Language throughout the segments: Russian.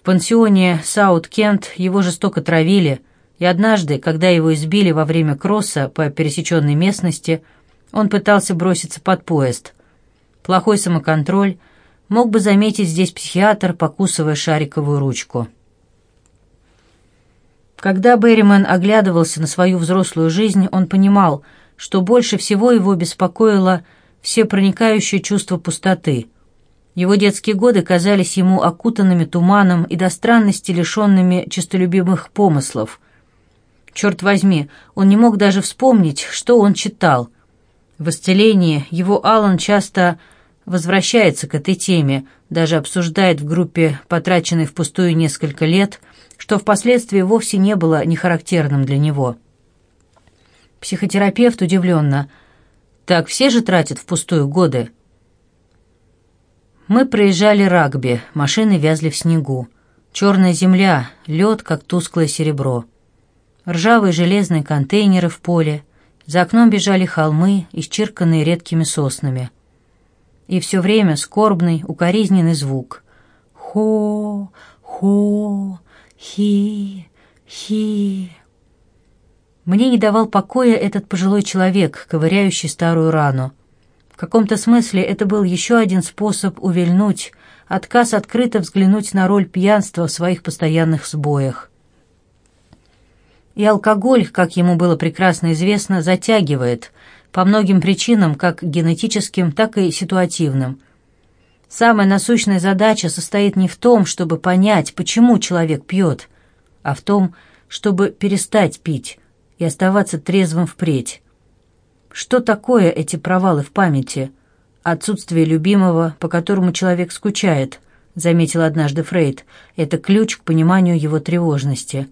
В пансионе Саут-Кент его жестоко травили, и однажды, когда его избили во время кросса по пересеченной местности, он пытался броситься под поезд. Плохой самоконтроль мог бы заметить здесь психиатр, покусывая шариковую ручку. Когда Берриман оглядывался на свою взрослую жизнь, он понимал, что больше всего его беспокоило всепроникающее чувство пустоты. Его детские годы казались ему окутанными туманом и до странности лишенными честолюбимых помыслов. Черт возьми, он не мог даже вспомнить, что он читал. В исцелении его Аллан часто возвращается к этой теме, даже обсуждает в группе потраченной впустую несколько лет – что впоследствии вовсе не было нехарактерным для него. Психотерапевт удивленно. «Так все же тратят впустую годы?» Мы проезжали рагби, машины вязли в снегу. Черная земля, лед, как тусклое серебро. Ржавые железные контейнеры в поле. За окном бежали холмы, исчерканные редкими соснами. И все время скорбный, укоризненный звук. «Хо! Хо! Хи, хи. Мне не давал покоя этот пожилой человек, ковыряющий старую рану. Каком-то смысле это был еще один способ увильнуть, отказ открыто взглянуть на роль пьянства в своих постоянных сбоях. И алкоголь, как ему было прекрасно известно, затягивает, по многим причинам, как генетическим, так и ситуативным – Самая насущная задача состоит не в том, чтобы понять, почему человек пьет, а в том, чтобы перестать пить и оставаться трезвым впредь. Что такое эти провалы в памяти? Отсутствие любимого, по которому человек скучает, заметил однажды Фрейд. Это ключ к пониманию его тревожности.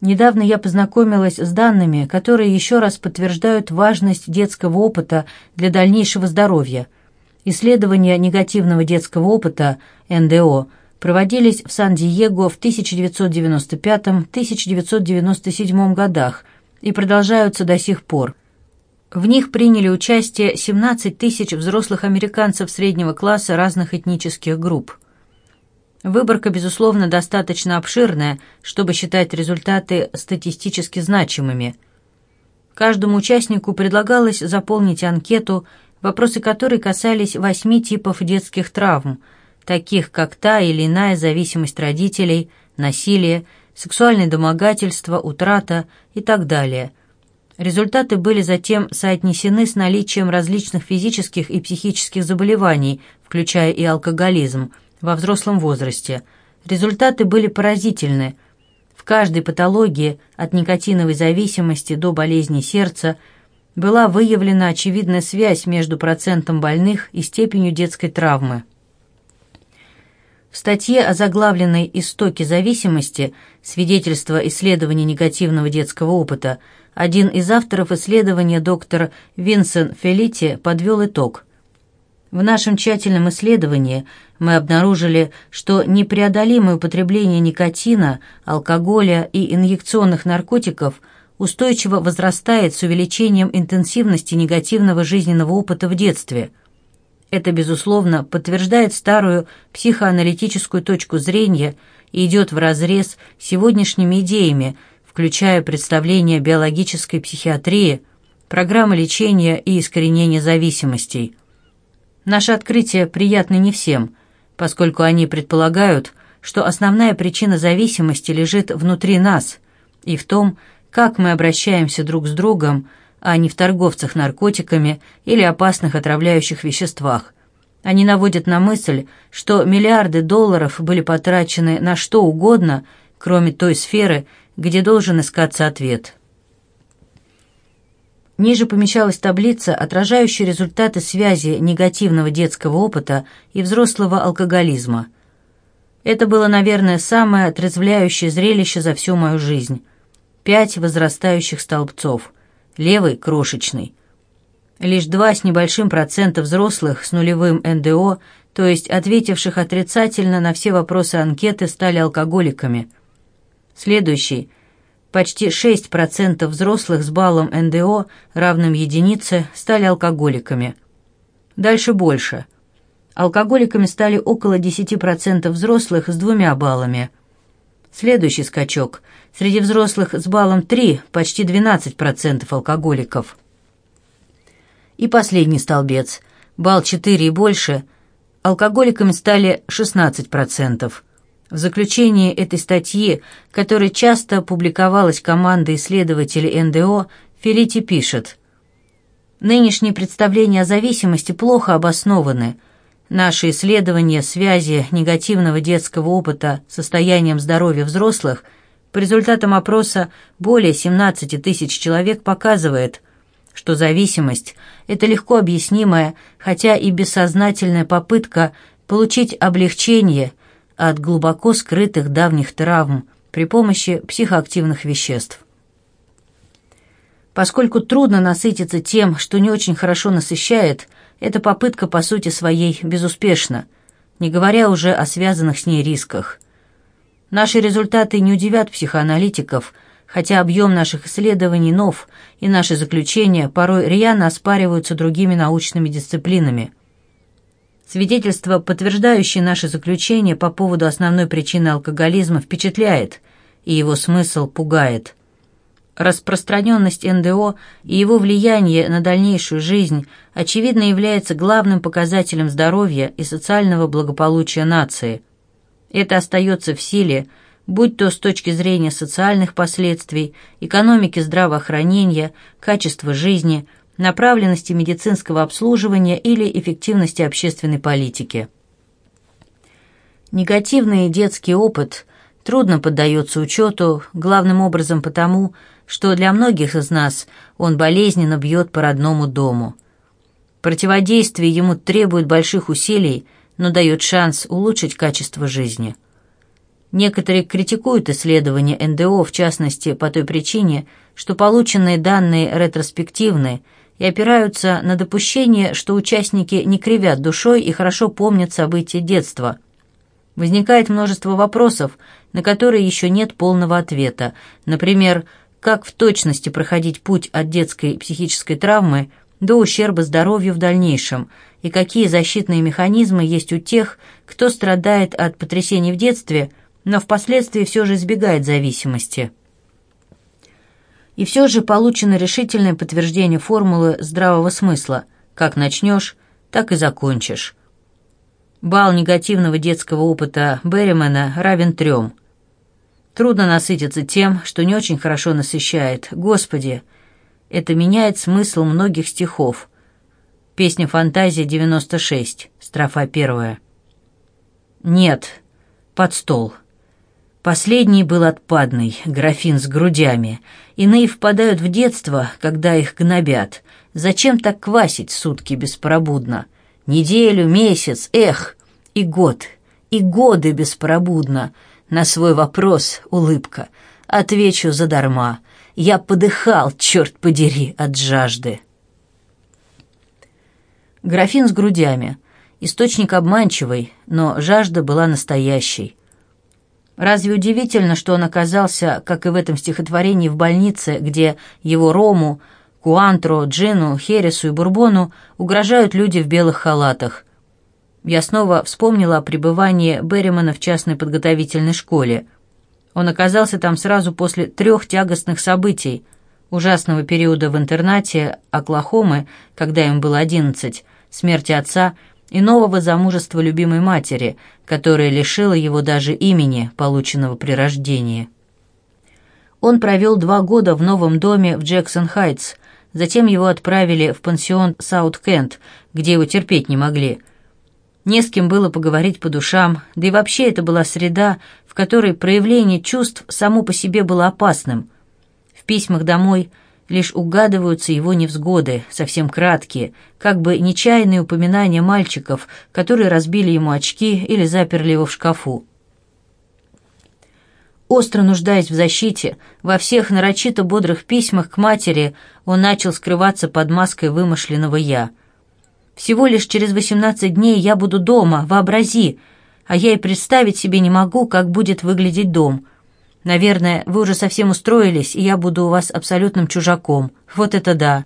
Недавно я познакомилась с данными, которые еще раз подтверждают важность детского опыта для дальнейшего здоровья – Исследования негативного детского опыта НДО проводились в Сан-Диего в 1995-1997 годах и продолжаются до сих пор. В них приняли участие 17 тысяч взрослых американцев среднего класса разных этнических групп. Выборка, безусловно, достаточно обширная, чтобы считать результаты статистически значимыми. Каждому участнику предлагалось заполнить анкету вопросы которой касались восьми типов детских травм, таких как та или иная зависимость родителей, насилие, сексуальное домогательство, утрата и так далее. Результаты были затем соотнесены с наличием различных физических и психических заболеваний, включая и алкоголизм, во взрослом возрасте. Результаты были поразительны. В каждой патологии, от никотиновой зависимости до болезни сердца – была выявлена очевидная связь между процентом больных и степенью детской травмы. В статье о заглавленной «Истоки зависимости. Свидетельство исследования негативного детского опыта» один из авторов исследования доктор Винсен Фелити подвел итог. В нашем тщательном исследовании мы обнаружили, что непреодолимое употребление никотина, алкоголя и инъекционных наркотиков – устойчиво возрастает с увеличением интенсивности негативного жизненного опыта в детстве. Это, безусловно, подтверждает старую психоаналитическую точку зрения и идет вразрез с сегодняшними идеями, включая представление биологической психиатрии, программы лечения и искоренения зависимостей. Наши открытия приятны не всем, поскольку они предполагают, что основная причина зависимости лежит внутри нас и в том, как мы обращаемся друг с другом, а не в торговцах наркотиками или опасных отравляющих веществах. Они наводят на мысль, что миллиарды долларов были потрачены на что угодно, кроме той сферы, где должен искаться ответ. Ниже помещалась таблица, отражающая результаты связи негативного детского опыта и взрослого алкоголизма. Это было, наверное, самое отрезвляющее зрелище за всю мою жизнь пять возрастающих столбцов, левый – крошечный. Лишь два с небольшим процентом взрослых с нулевым НДО, то есть ответивших отрицательно на все вопросы анкеты, стали алкоголиками. Следующий – почти 6% взрослых с баллом НДО, равным единице, стали алкоголиками. Дальше больше. Алкоголиками стали около 10% взрослых с двумя баллами. Следующий скачок. Среди взрослых с баллом 3 почти 12% алкоголиков. И последний столбец. Балл 4 и больше. Алкоголиками стали 16%. В заключении этой статьи, которая часто публиковалась командой исследователей НДО, Филити пишет «Нынешние представления о зависимости плохо обоснованы. Наши исследования связи негативного детского опыта с состоянием здоровья взрослых по результатам опроса более 17 тысяч человек показывает, что зависимость – это легко объяснимая, хотя и бессознательная попытка получить облегчение – от глубоко скрытых давних травм при помощи психоактивных веществ. Поскольку трудно насытиться тем, что не очень хорошо насыщает, эта попытка по сути своей безуспешна, не говоря уже о связанных с ней рисках. Наши результаты не удивят психоаналитиков, хотя объем наших исследований нов, и наши заключения порой рьяно оспариваются другими научными дисциплинами – Свидетельство, подтверждающее наше заключение по поводу основной причины алкоголизма, впечатляет, и его смысл пугает. Распространенность НДО и его влияние на дальнейшую жизнь очевидно является главным показателем здоровья и социального благополучия нации. Это остается в силе, будь то с точки зрения социальных последствий, экономики здравоохранения, качества жизни – направленности медицинского обслуживания или эффективности общественной политики. Негативный детский опыт трудно поддается учету, главным образом потому, что для многих из нас он болезненно бьет по родному дому. Противодействие ему требует больших усилий, но дает шанс улучшить качество жизни. Некоторые критикуют исследования НДО, в частности, по той причине, что полученные данные ретроспективны – и опираются на допущение, что участники не кривят душой и хорошо помнят события детства. Возникает множество вопросов, на которые еще нет полного ответа. Например, как в точности проходить путь от детской психической травмы до ущерба здоровью в дальнейшем, и какие защитные механизмы есть у тех, кто страдает от потрясений в детстве, но впоследствии все же избегает зависимости. И все же получено решительное подтверждение формулы здравого смысла. Как начнешь, так и закончишь. Балл негативного детского опыта Берримена равен трем. Трудно насытиться тем, что не очень хорошо насыщает. Господи, это меняет смысл многих стихов. Песня «Фантазия 96», строфа 1. Нет, под стол. Последний был отпадный, графин с грудями. Иные впадают в детство, когда их гнобят. Зачем так квасить сутки беспробудно? Неделю, месяц, эх, и год, и годы беспробудно. На свой вопрос улыбка. Отвечу задарма. Я подыхал, черт подери, от жажды. Графин с грудями. Источник обманчивый, но жажда была настоящей. Разве удивительно, что он оказался, как и в этом стихотворении, в больнице, где его Рому, Куантро, Джину, Хересу и Бурбону угрожают люди в белых халатах? Я снова вспомнила о пребывании Берримана в частной подготовительной школе. Он оказался там сразу после трех тягостных событий, ужасного периода в интернате Оклахомы, когда им было одиннадцать, смерти отца – и нового замужества любимой матери, которая лишила его даже имени, полученного при рождении. Он провел два года в новом доме в Джексон-Хайтс, затем его отправили в пансион Саут-Кент, где его терпеть не могли. Не с кем было поговорить по душам, да и вообще это была среда, в которой проявление чувств само по себе было опасным. В письмах домой – лишь угадываются его невзгоды, совсем краткие, как бы нечаянные упоминания мальчиков, которые разбили ему очки или заперли его в шкафу. Остро нуждаясь в защите, во всех нарочито бодрых письмах к матери он начал скрываться под маской вымышленного «я». «Всего лишь через восемнадцать дней я буду дома, вообрази, а я и представить себе не могу, как будет выглядеть дом. Наверное, вы уже совсем устроились, и я буду у вас абсолютным чужаком. Вот это да.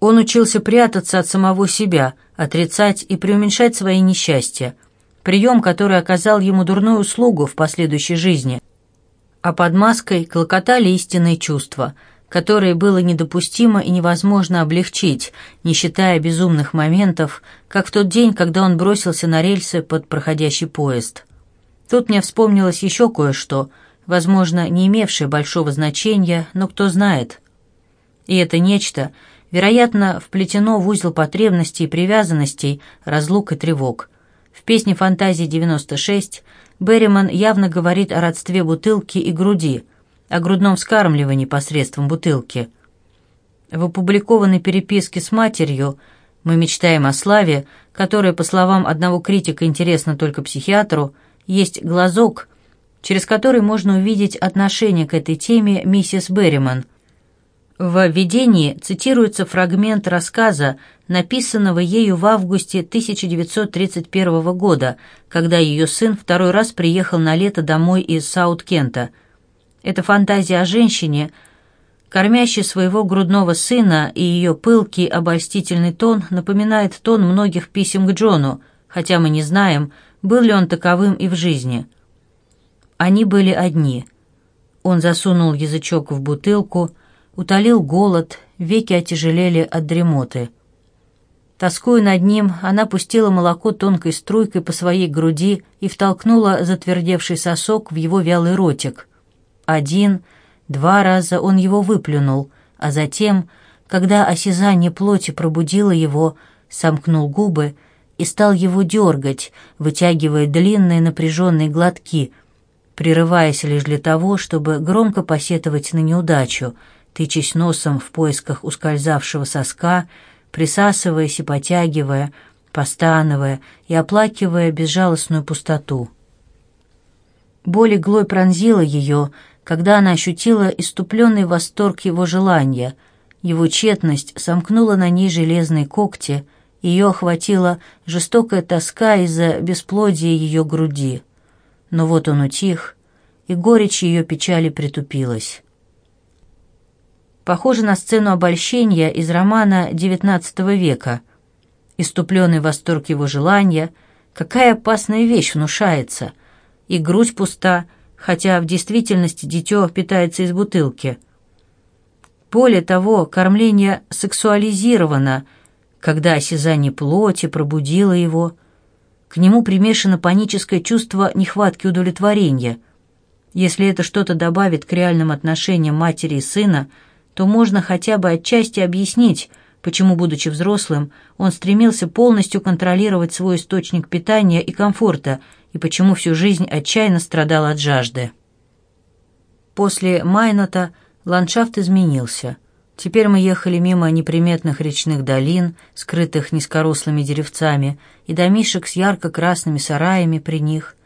Он учился прятаться от самого себя, отрицать и преуменьшать свои несчастья, прием, который оказал ему дурную услугу в последующей жизни. А под маской клокотали истинные чувства, которые было недопустимо и невозможно облегчить, не считая безумных моментов, как в тот день, когда он бросился на рельсы под проходящий поезд. Тут мне вспомнилось еще кое-что, возможно, не имевшее большого значения, но кто знает. И это нечто, вероятно, вплетено в узел потребностей и привязанностей, разлук и тревог. В песне «Фантазии 96» Берриман явно говорит о родстве бутылки и груди, о грудном вскармливании посредством бутылки. В опубликованной переписке с матерью «Мы мечтаем о славе», которая, по словам одного критика, интересна только психиатру, есть глазок, через который можно увидеть отношение к этой теме миссис Берриман. В введении цитируется фрагмент рассказа, написанного ею в августе 1931 года, когда ее сын второй раз приехал на лето домой из Саут-Кента. Это фантазия о женщине, кормящей своего грудного сына, и ее пылкий обольстительный тон напоминает тон многих писем к Джону, хотя мы не знаем, был ли он таковым и в жизни. Они были одни. Он засунул язычок в бутылку, утолил голод, веки отяжелели от дремоты. Тоскуя над ним, она пустила молоко тонкой струйкой по своей груди и втолкнула затвердевший сосок в его вялый ротик. Один, два раза он его выплюнул, а затем, когда осязание плоти пробудило его, сомкнул губы и стал его дергать, вытягивая длинные напряженные глотки, прерываясь лишь для того, чтобы громко посетовать на неудачу, тычась носом в поисках ускользавшего соска, присасываясь и потягивая, постановая и оплакивая безжалостную пустоту. Боль иглой пронзила ее, когда она ощутила иступленный восторг его желания, его тщетность сомкнула на ней железные когти — ее охватила жестокая тоска из-за бесплодия ее груди. Но вот он утих, и горечь ее печали притупилась. Похоже на сцену обольщения из романа XIX века. Иступленный восторг его желания, какая опасная вещь внушается, и грудь пуста, хотя в действительности дитё питается из бутылки. Более того, кормление сексуализировано – когда осязание плоти пробудило его. К нему примешано паническое чувство нехватки удовлетворения. Если это что-то добавит к реальным отношениям матери и сына, то можно хотя бы отчасти объяснить, почему, будучи взрослым, он стремился полностью контролировать свой источник питания и комфорта, и почему всю жизнь отчаянно страдал от жажды. После Майната ландшафт изменился – Теперь мы ехали мимо неприметных речных долин, скрытых низкорослыми деревцами, и домишек с ярко-красными сараями при них.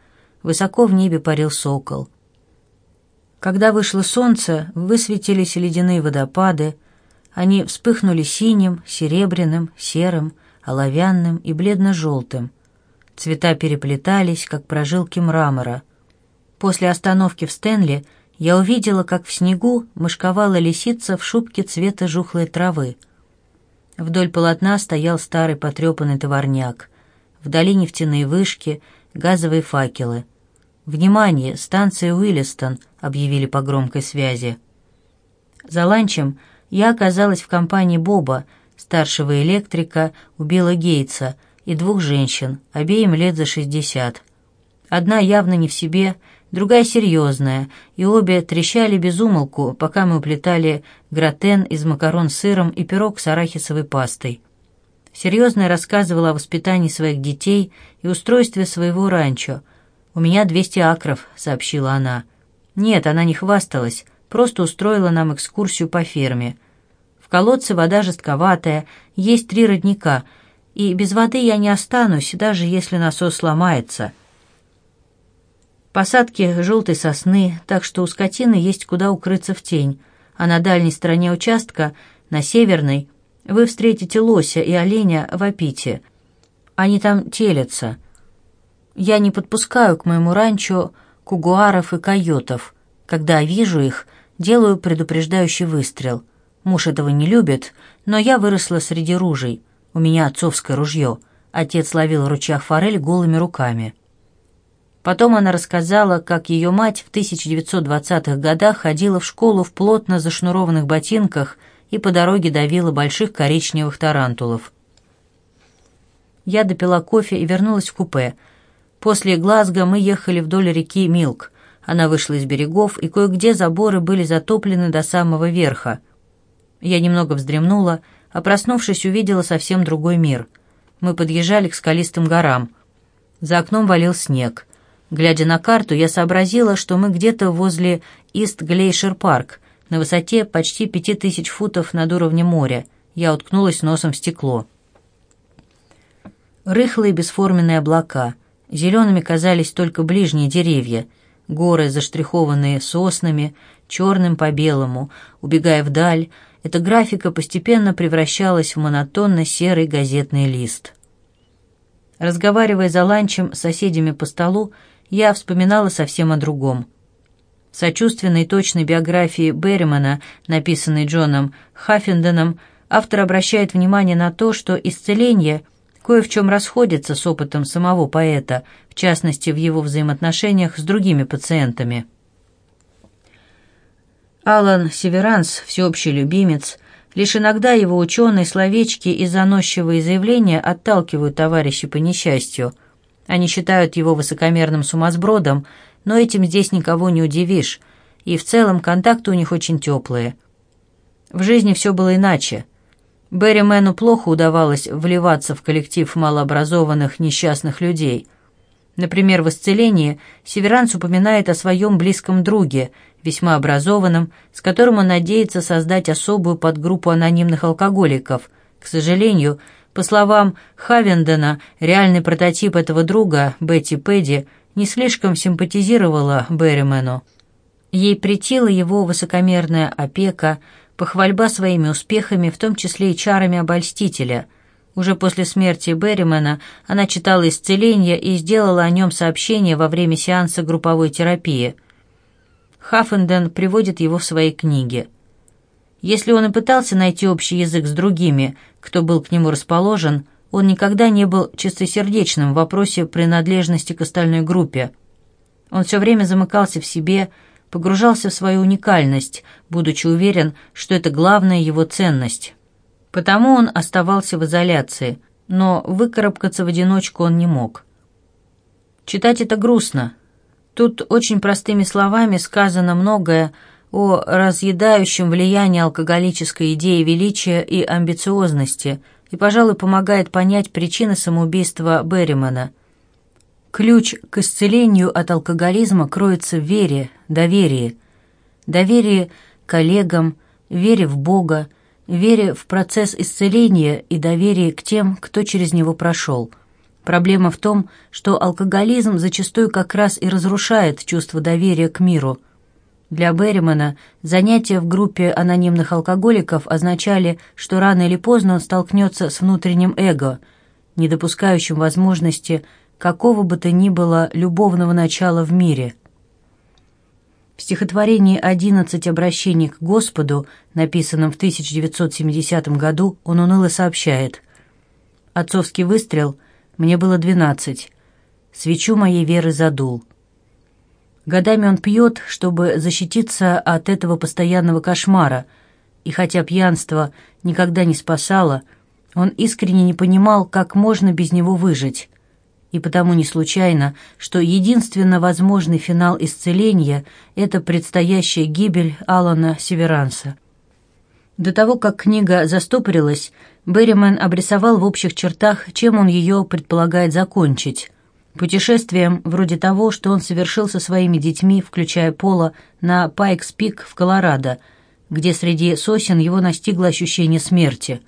Высоко в небе парил сокол. Когда вышло солнце, высветились ледяные водопады. Они вспыхнули синим, серебряным, серым, оловянным и бледно-желтым. Цвета переплетались, как прожилки мрамора. После остановки в Стэнли – я увидела, как в снегу мышковала лисица в шубке цвета жухлой травы. Вдоль полотна стоял старый потрепанный товарняк. Вдали нефтяные вышки, газовые факелы. «Внимание! Станция Уиллистон!» — объявили по громкой связи. За ланчем я оказалась в компании Боба, старшего электрика у Билла Гейтса, и двух женщин, обеим лет за шестьдесят. Одна явно не в себе — другая серьезная, и обе трещали без умолку, пока мы уплетали гратен из макарон с сыром и пирог с арахисовой пастой. Серьезная рассказывала о воспитании своих детей и устройстве своего ранчо. «У меня 200 акров», — сообщила она. «Нет, она не хвасталась, просто устроила нам экскурсию по ферме. В колодце вода жестковатая, есть три родника, и без воды я не останусь, даже если насос сломается». Посадки желтой сосны, так что у скотины есть куда укрыться в тень, а на дальней стороне участка, на северной, вы встретите лося и оленя в опите. Они там телятся. Я не подпускаю к моему ранчо кугуаров и койотов. Когда вижу их, делаю предупреждающий выстрел. Муж этого не любит, но я выросла среди ружей. У меня отцовское ружье. Отец ловил в ручьях форель голыми руками. Потом она рассказала, как ее мать в 1920-х годах ходила в школу в плотно зашнурованных ботинках и по дороге давила больших коричневых тарантулов. Я допила кофе и вернулась в купе. После Глазго мы ехали вдоль реки Милк. Она вышла из берегов, и кое-где заборы были затоплены до самого верха. Я немного вздремнула, а проснувшись, увидела совсем другой мир. Мы подъезжали к скалистым горам. За окном валил снег. Глядя на карту, я сообразила, что мы где-то возле Ист-Глейшер-парк, на высоте почти пяти тысяч футов над уровнем моря. Я уткнулась носом в стекло. Рыхлые бесформенные облака. Зелеными казались только ближние деревья. Горы, заштрихованные соснами, черным по белому, убегая вдаль, эта графика постепенно превращалась в монотонно серый газетный лист. Разговаривая за ланчем с соседями по столу, я вспоминала совсем о другом. В сочувственной точной биографии Берримана, написанной Джоном Хаффинденом, автор обращает внимание на то, что исцеление кое в чем расходится с опытом самого поэта, в частности, в его взаимоотношениях с другими пациентами. Алан Северанс, всеобщий любимец, лишь иногда его ученые словечки и заносчивые заявления отталкивают товарищей по несчастью – они считают его высокомерным сумасбродом, но этим здесь никого не удивишь, и в целом контакты у них очень теплые. В жизни все было иначе. Берри Мэну плохо удавалось вливаться в коллектив малообразованных несчастных людей. Например, в «Исцелении» Северанс упоминает о своем близком друге, весьма образованном, с которым он надеется создать особую подгруппу анонимных алкоголиков. К сожалению, по словам Хавендена, реальный прототип этого друга, Бетти Пэдди, не слишком симпатизировала Берримену. Ей претила его высокомерная опека, похвальба своими успехами, в том числе и чарами обольстителя. Уже после смерти Берримена она читала «Исцеление» и сделала о нем сообщение во время сеанса групповой терапии. Хаффенден приводит его в своей книге – если он и пытался найти общий язык с другими, кто был к нему расположен, он никогда не был чистосердечным в вопросе принадлежности к остальной группе. Он все время замыкался в себе, погружался в свою уникальность, будучи уверен, что это главная его ценность. Потому он оставался в изоляции, но выкарабкаться в одиночку он не мог. Читать это грустно. Тут очень простыми словами сказано многое о разъедающем влиянии алкоголической идеи величия и амбициозности и, пожалуй, помогает понять причины самоубийства Берримана. Ключ к исцелению от алкоголизма кроется в вере, доверии. Доверие коллегам, вере в Бога, вере в процесс исцеления и доверие к тем, кто через него прошел. Проблема в том, что алкоголизм зачастую как раз и разрушает чувство доверия к миру – для Берримана занятия в группе анонимных алкоголиков означали, что рано или поздно он столкнется с внутренним эго, не допускающим возможности какого бы то ни было любовного начала в мире. В стихотворении «Одиннадцать обращений к Господу», написанном в 1970 году, он уныло сообщает «Отцовский выстрел, мне было двенадцать, свечу моей веры задул». Годами он пьет, чтобы защититься от этого постоянного кошмара, и хотя пьянство никогда не спасало, он искренне не понимал, как можно без него выжить. И потому не случайно, что единственно возможный финал исцеления — это предстоящая гибель Алана Северанса. До того, как книга застопорилась, Берримен обрисовал в общих чертах, чем он ее предполагает закончить. Путешествием вроде того, что он совершил со своими детьми, включая Пола, на Пайкс-Пик в Колорадо, где среди сосен его настигло ощущение смерти.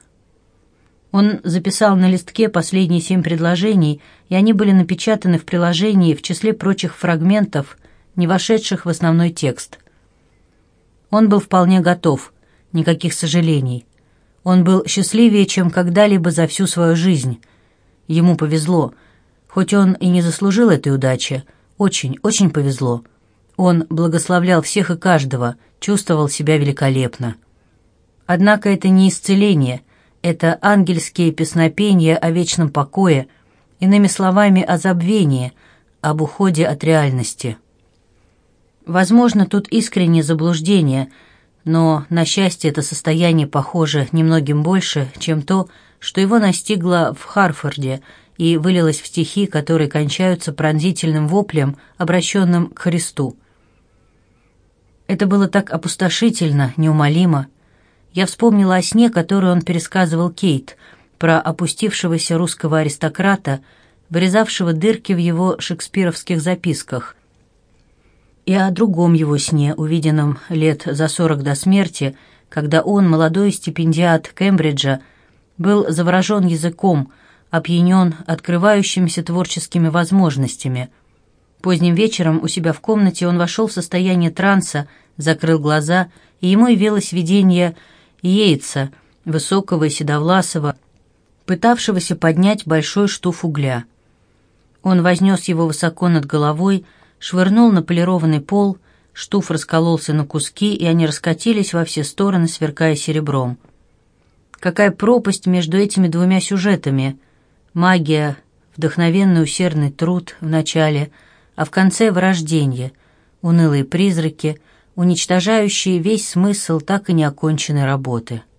Он записал на листке последние семь предложений, и они были напечатаны в приложении в числе прочих фрагментов, не вошедших в основной текст. Он был вполне готов, никаких сожалений. Он был счастливее, чем когда-либо за всю свою жизнь. Ему повезло — Хоть он и не заслужил этой удачи, очень, очень повезло. Он благословлял всех и каждого, чувствовал себя великолепно. Однако это не исцеление, Это ангельские песнопения о вечном покое, иными словами, о забвении, об уходе от реальности. Возможно, тут искреннее заблуждение, но, на счастье, это состояние похоже немногим больше, чем то, что его настигло в Харфорде и вылилось в стихи, которые кончаются пронзительным воплем, обращенным к Христу. Это было так опустошительно, неумолимо. Я вспомнила о сне, который он пересказывал Кейт, про опустившегося русского аристократа, вырезавшего дырки в его шекспировских записках, и о другом его сне, увиденном лет за сорок до смерти, когда он, молодой стипендиат Кембриджа, был заворожен языком, опьянен открывающимися творческими возможностями. Поздним вечером у себя в комнате он вошел в состояние транса, закрыл глаза, и ему явилось видение Йейтса, высокого и седовласого, пытавшегося поднять большой штуф угля. Он вознес его высоко над головой, швырнул на полированный пол, штуф раскололся на куски, и они раскатились во все стороны, сверкая серебром. Какая пропасть между этими двумя сюжетами! Магия, вдохновенный усердный труд в начале, а в конце — вырождение, унылые призраки, уничтожающие весь смысл так и неоконченной работы —